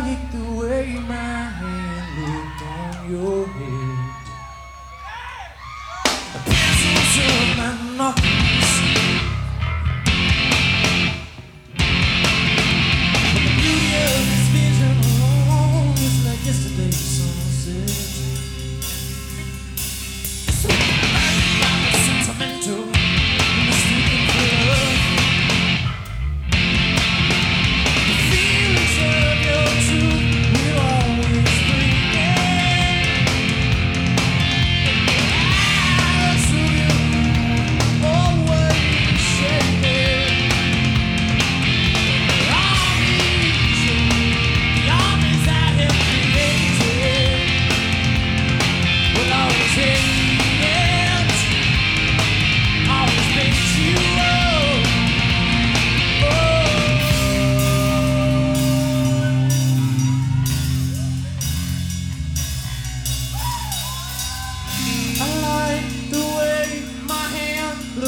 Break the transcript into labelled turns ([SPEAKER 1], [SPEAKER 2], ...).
[SPEAKER 1] like the way my hand looked on your head.